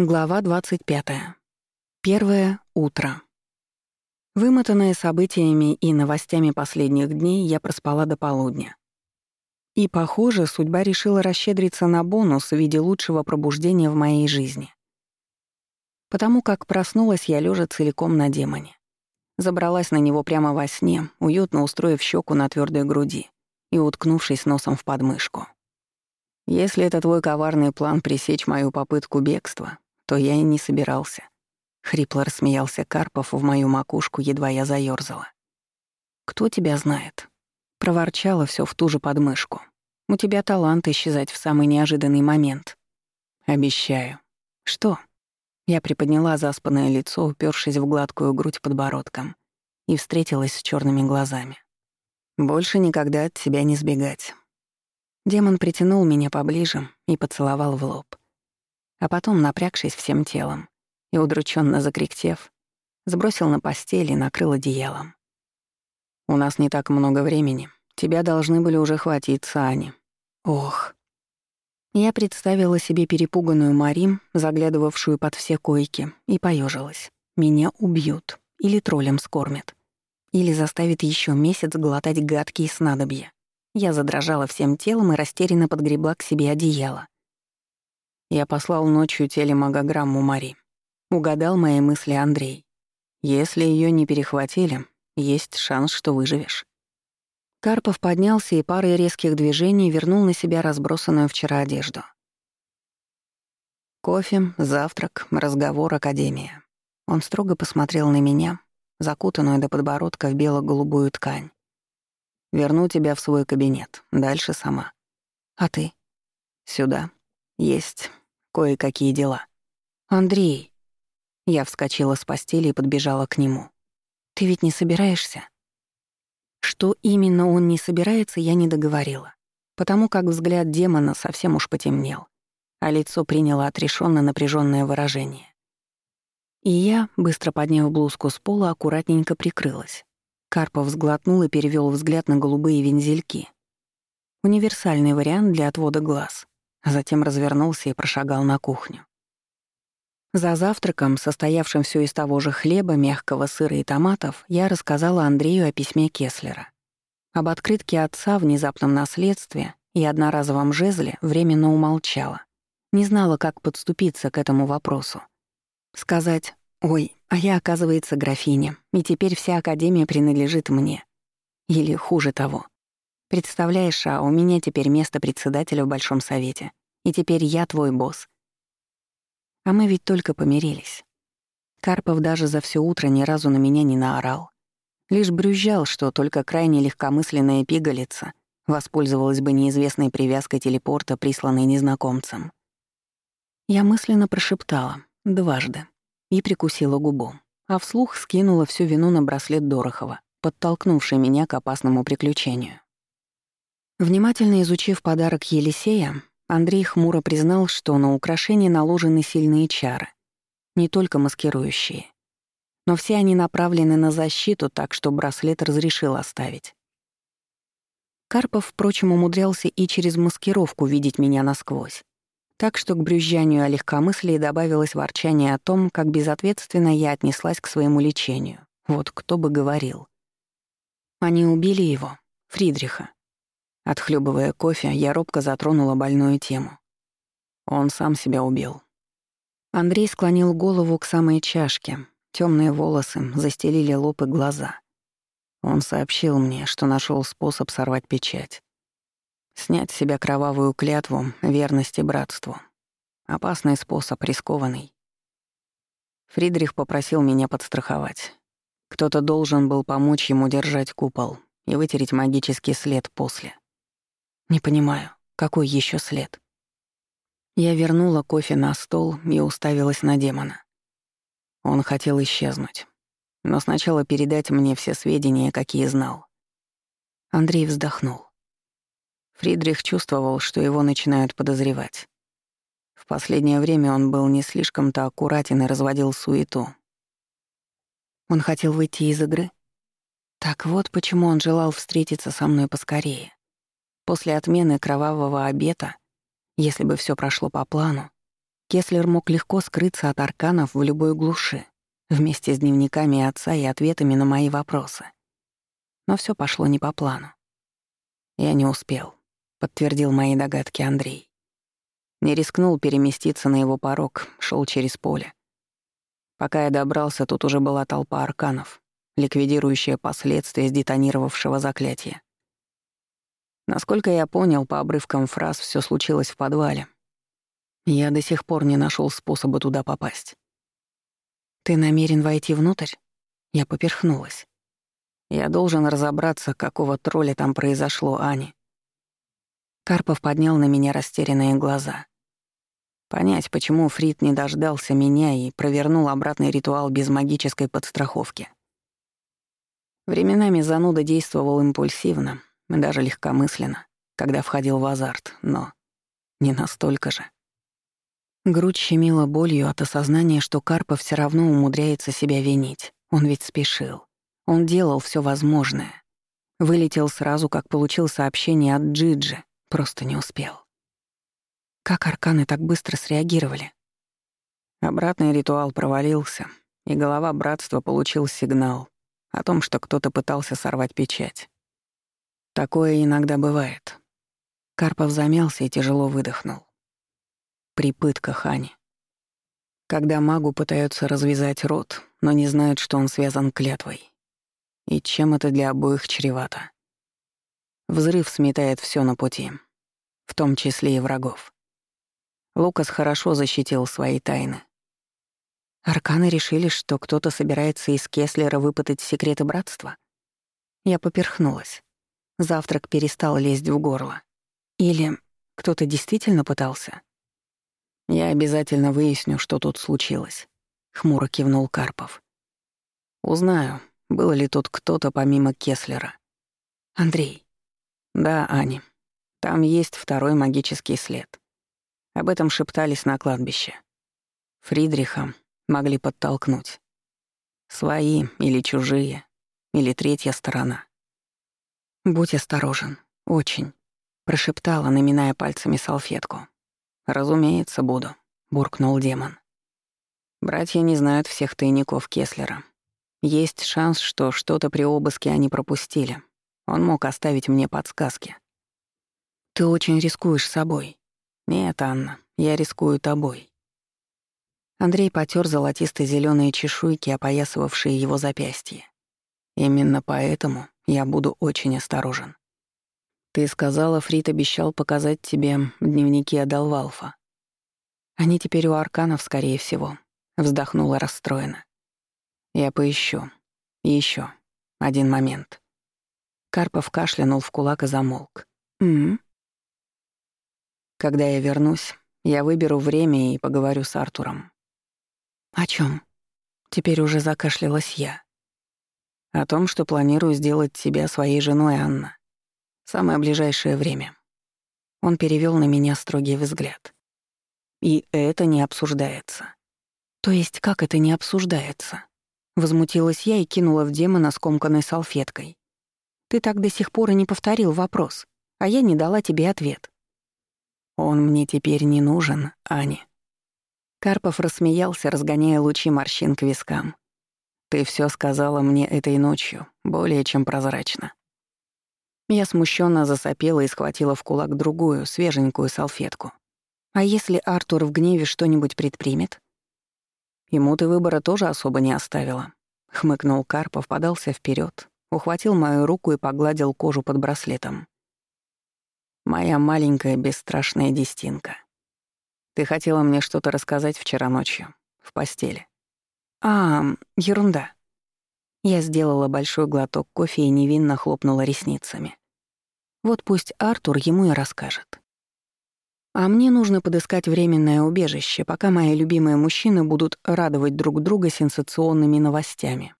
Глава 25. Первое утро. Вымотанная событиями и новостями последних дней, я проспала до полудня. И, похоже, судьба решила расщедриться на бонус в виде лучшего пробуждения в моей жизни. Потому как проснулась я лежа целиком на демоне. Забралась на него прямо во сне, уютно устроив щеку на твердой груди и уткнувшись носом в подмышку. Если это твой коварный план пресечь мою попытку бегства, то я и не собирался. Хрипло рассмеялся Карпов в мою макушку, едва я заёрзала. «Кто тебя знает?» Проворчала все в ту же подмышку. «У тебя талант исчезать в самый неожиданный момент». «Обещаю». «Что?» Я приподняла заспанное лицо, упершись в гладкую грудь подбородком, и встретилась с черными глазами. «Больше никогда от тебя не сбегать». Демон притянул меня поближе и поцеловал в лоб а потом, напрягшись всем телом и удрученно закряхтев, сбросил на постель и накрыл одеялом. «У нас не так много времени. Тебя должны были уже хватиться, Ани». «Ох». Я представила себе перепуганную Марим, заглядывавшую под все койки, и поежилась. Меня убьют или троллем скормят. Или заставят еще месяц глотать гадкие снадобья. Я задрожала всем телом и растерянно подгребла к себе одеяло. Я послал ночью телемагограмму Мари. Угадал мои мысли Андрей. Если ее не перехватили, есть шанс, что выживешь. Карпов поднялся и парой резких движений вернул на себя разбросанную вчера одежду. Кофе, завтрак, разговор, академия. Он строго посмотрел на меня, закутанную до подбородка в бело-голубую ткань. «Верну тебя в свой кабинет. Дальше сама. А ты?» «Сюда. Есть кое-какие дела. «Андрей!» Я вскочила с постели и подбежала к нему. «Ты ведь не собираешься?» Что именно он не собирается, я не договорила, потому как взгляд демона совсем уж потемнел, а лицо приняло отрешенно напряженное выражение. И я, быстро подняв блузку с пола, аккуратненько прикрылась. Карпов сглотнул и перевел взгляд на голубые вензельки. Универсальный вариант для отвода глаз. Затем развернулся и прошагал на кухню. За завтраком, состоявшим все из того же хлеба, мягкого сыра и томатов, я рассказала Андрею о письме Кеслера. Об открытке отца, внезапном наследстве и одноразовом жезле временно умолчала. Не знала, как подступиться к этому вопросу. Сказать «Ой, а я, оказывается, графиня, и теперь вся Академия принадлежит мне». Или хуже того. Представляешь, а у меня теперь место председателя в Большом Совете, и теперь я твой босс. А мы ведь только помирились. Карпов даже за все утро ни разу на меня не наорал. Лишь брюзжал, что только крайне легкомысленная пигалица воспользовалась бы неизвестной привязкой телепорта, присланной незнакомцем. Я мысленно прошептала дважды и прикусила губу, а вслух скинула всю вину на браслет Дорохова, подтолкнувший меня к опасному приключению. Внимательно изучив подарок Елисея, Андрей хмуро признал, что на украшение наложены сильные чары, не только маскирующие. Но все они направлены на защиту, так что браслет разрешил оставить. Карпов, впрочем, умудрялся и через маскировку видеть меня насквозь. Так что к брюзжанию о легкомыслии добавилось ворчание о том, как безответственно я отнеслась к своему лечению. Вот кто бы говорил. Они убили его, Фридриха, Отхлебывая кофе, я робко затронула больную тему. Он сам себя убил. Андрей склонил голову к самой чашке. Темные волосы застелили лоб и глаза. Он сообщил мне, что нашел способ сорвать печать. Снять с себя кровавую клятву верности братству. Опасный способ, рискованный. Фридрих попросил меня подстраховать. Кто-то должен был помочь ему держать купол и вытереть магический след после. Не понимаю, какой еще след? Я вернула кофе на стол и уставилась на демона. Он хотел исчезнуть, но сначала передать мне все сведения, какие знал. Андрей вздохнул. Фридрих чувствовал, что его начинают подозревать. В последнее время он был не слишком-то аккуратен и разводил суету. Он хотел выйти из игры? Так вот почему он желал встретиться со мной поскорее. После отмены кровавого обета, если бы все прошло по плану, Кеслер мог легко скрыться от арканов в любой глуши, вместе с дневниками отца и ответами на мои вопросы. Но все пошло не по плану. Я не успел, подтвердил мои догадки Андрей. Не рискнул переместиться на его порог, шел через поле. Пока я добрался, тут уже была толпа арканов, ликвидирующая последствия сдетонировавшего заклятия. Насколько я понял, по обрывкам фраз все случилось в подвале. Я до сих пор не нашел способа туда попасть. «Ты намерен войти внутрь?» Я поперхнулась. Я должен разобраться, какого тролля там произошло, Ани. Карпов поднял на меня растерянные глаза. Понять, почему Фрид не дождался меня и провернул обратный ритуал без магической подстраховки. Временами зануда действовал импульсивно, даже легкомысленно, когда входил в азарт, но не настолько же. Грудь щемила болью от осознания, что Карпов все равно умудряется себя винить. Он ведь спешил. Он делал все возможное. Вылетел сразу, как получил сообщение от Джиджи, просто не успел. Как арканы так быстро среагировали? Обратный ритуал провалился, и голова братства получил сигнал о том, что кто-то пытался сорвать печать. Такое иногда бывает. Карпов замялся и тяжело выдохнул. При пытках Ани. Когда магу пытаются развязать рот, но не знают, что он связан клятвой. И чем это для обоих чревато. Взрыв сметает все на пути, в том числе и врагов. Лукас хорошо защитил свои тайны. Арканы решили, что кто-то собирается из Кеслера выпытать секреты братства. Я поперхнулась. Завтрак перестал лезть в горло. Или кто-то действительно пытался? Я обязательно выясню, что тут случилось. Хмуро кивнул Карпов. Узнаю, был ли тут кто-то помимо Кеслера. Андрей. Да, Ани. Там есть второй магический след. Об этом шептались на кладбище. Фридриха могли подтолкнуть. Свои или чужие, или третья сторона. «Будь осторожен, очень», — прошептала, наминая пальцами салфетку. «Разумеется, буду», — буркнул демон. «Братья не знают всех тайников Кеслера. Есть шанс, что что-то при обыске они пропустили. Он мог оставить мне подсказки». «Ты очень рискуешь собой». «Нет, Анна, я рискую тобой». Андрей потер золотисто зеленые чешуйки, опоясывавшие его запястье. Именно поэтому я буду очень осторожен. Ты сказала, Фрид обещал показать тебе дневники Адалвалфа. Они теперь у Арканов, скорее всего. Вздохнула расстроена. Я поищу. Еще. Один момент. Карпов кашлянул в кулак и замолк. «М-м». Когда я вернусь, я выберу время и поговорю с Артуром. О чем? Теперь уже закашлялась я. О том, что планирую сделать тебя своей женой, Анна. Самое ближайшее время. Он перевел на меня строгий взгляд. И это не обсуждается. То есть как это не обсуждается? Возмутилась я и кинула в демона скомканной салфеткой. Ты так до сих пор и не повторил вопрос, а я не дала тебе ответ. Он мне теперь не нужен, Ани. Карпов рассмеялся, разгоняя лучи морщин к вискам. Ты все сказала мне этой ночью, более чем прозрачно. Я смущенно засопела и схватила в кулак другую, свеженькую салфетку. А если Артур в гневе что-нибудь предпримет? Ему ты выбора тоже особо не оставила. Хмыкнул Карпов, подался вперед, ухватил мою руку и погладил кожу под браслетом. Моя маленькая бесстрашная дестинка. Ты хотела мне что-то рассказать вчера ночью, в постели. А, ерунда. Я сделала большой глоток кофе и невинно хлопнула ресницами. Вот пусть Артур ему и расскажет. А мне нужно подыскать временное убежище, пока мои любимые мужчины будут радовать друг друга сенсационными новостями.